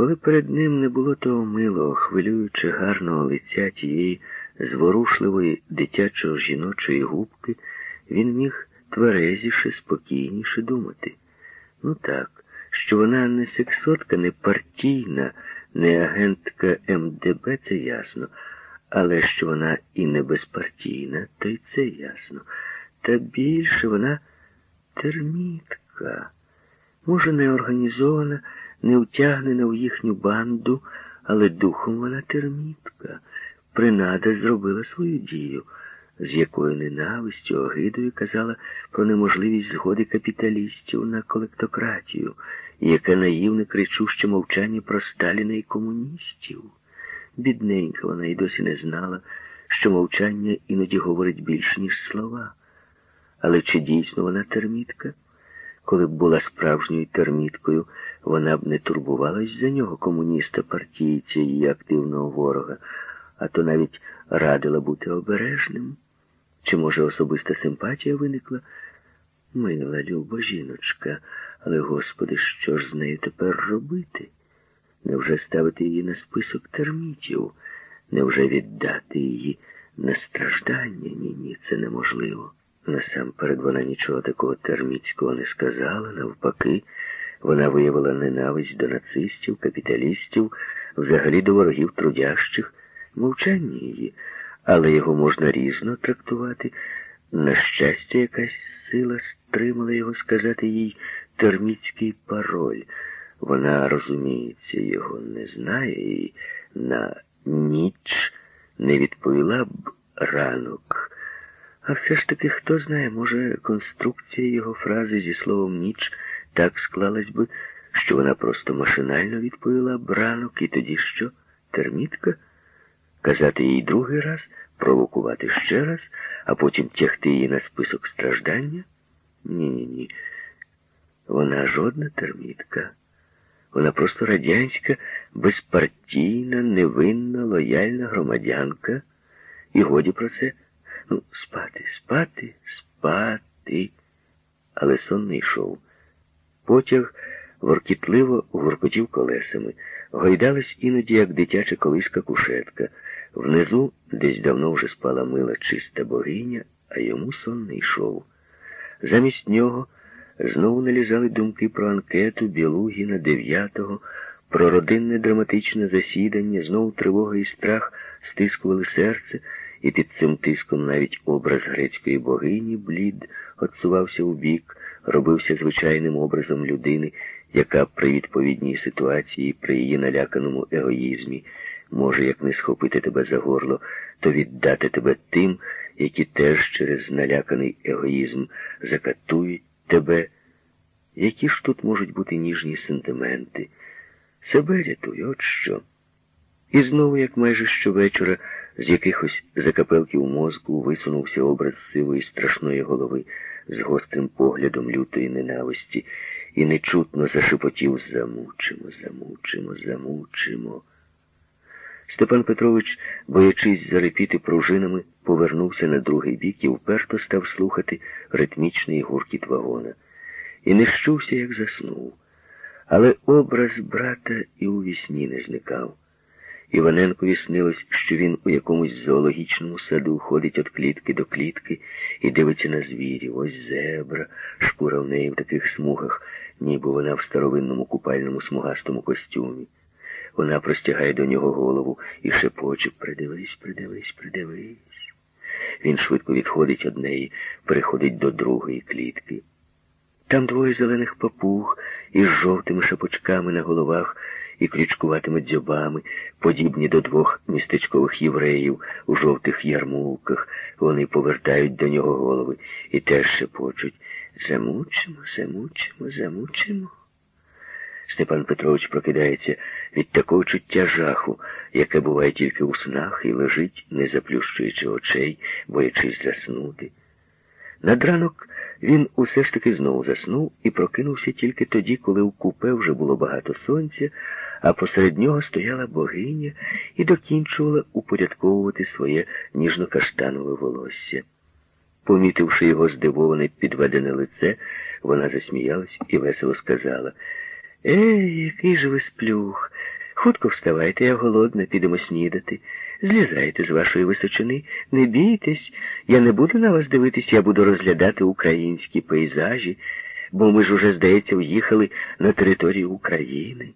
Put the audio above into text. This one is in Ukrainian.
Коли перед ним не було того милого, хвилюючи гарного лиця тієї зворушливої дитячого жіночої губки, він міг тверезіше, спокійніше думати. Ну так, що вона не сексотка, не партійна, не агентка МДБ, це ясно. Але що вона і не безпартійна, то й це ясно. Та більше вона термітка. Може, не організована, не втягнена в їхню банду, але духом вона термітка. Принада зробила свою дію, з якою ненавистю, огидою казала про неможливість згоди капіталістів на колектократію, яке наївне кричуще мовчання про Сталіна і комуністів. Бідненька вона й досі не знала, що мовчання іноді говорить більше, ніж слова. Але чи дійсно вона термітка? Коли б була справжньою терміткою, вона б не турбувалась за нього, комуніста, партійця і активного ворога, а то навіть радила бути обережним. Чи, може, особиста симпатія виникла? Мила люба жіночка, але, Господи, що ж з нею тепер робити? Невже ставити її на список термітів? Невже віддати її на страждання? Ні, ні, це неможливо. Насамперед вона нічого такого терміцького не сказала, навпаки, вона виявила ненависть до нацистів, капіталістів, взагалі до ворогів трудящих, мовчання її, але його можна різно трактувати. На щастя, якась сила стримала його сказати їй терміцький пароль. Вона, розуміється, його не знає і на ніч не відповіла б ранок. А все ж таки, хто знає, може, конструкція його фрази зі словом ніч так склалась би, що вона просто машинально відповіла б ранок, і тоді що? Термітка? Казати їй другий раз, провокувати ще раз, а потім тягти її на список страждання? Ні-ні ні. Вона жодна термітка. Вона просто радянська, безпартійна, невинна, лояльна громадянка. І годі про це. Ну, спати, спати, спати. Але сон не йшов. Потяг воркітливо гуркотів колесами. Гойдалась іноді, як дитяча колиска кушетка. Внизу десь давно вже спала мила чиста богиня, а йому сон не йшов. Замість нього знову налізали думки про анкету Білугіна дев'ятого, про родинне драматичне засідання, знову тривога і страх стискували серце, і під цим тиском навіть образ грецької богині блід отсувався у бік, робився звичайним образом людини, яка при відповідній ситуації, при її наляканому егоїзмі, може, як не схопити тебе за горло, то віддати тебе тим, які теж через наляканий егоїзм закатують тебе. Які ж тут можуть бути ніжні сентименти? Себе рятуй, от що. І знову, як майже щовечора, з якихось закапелків мозку висунувся образ сивої страшної голови з гострим поглядом лютої ненависті і нечутно зашепотів замучимо, замучимо, замучимо. Степан Петрович, боячись зарепіти пружинами, повернувся на другий бік і вперто став слухати ритмічний гуркіт вагона. І не щувся, як заснув. Але образ брата і у вісні не зникав. Іваненкові снилось, що він у якомусь зоологічному саду ходить від клітки до клітки і дивиться на звірів. Ось зебра, шкура в неї в таких смугах, ніби вона в старовинному купальному смугастому костюмі. Вона простягає до нього голову і шепоче придивись, придивись, придивись. Він швидко відходить від неї, переходить до другої клітки. Там двоє зелених папуг із жовтими шапочками на головах і крючкуватими дзьобами, подібні до двох містечкових євреїв у жовтих ярмулках. Вони повертають до нього голови і теж шепочуть Замучимо, замучимо, замучимо. Степан Петрович прокидається від такого чуття жаху, яке буває тільки у снах, і лежить, не заплющуючи очей, боячись заснути. Над ранок він усе ж таки знову заснув і прокинувся тільки тоді, коли у купе вже було багато сонця, а посеред нього стояла богиня і докінчувала упорядковувати своє ніжно-каштанове волосся. Помітивши його здивоване підведене лице, вона засміялась і весело сказала Ей, який же ви сплюх. Хутко вставайте, я голодна, підемо снідати. Злізайте з вашої височини, не бійтесь, я не буду на вас дивитись, я буду розглядати українські пейзажі, бо ми ж уже, здається, в'їхали на територію України.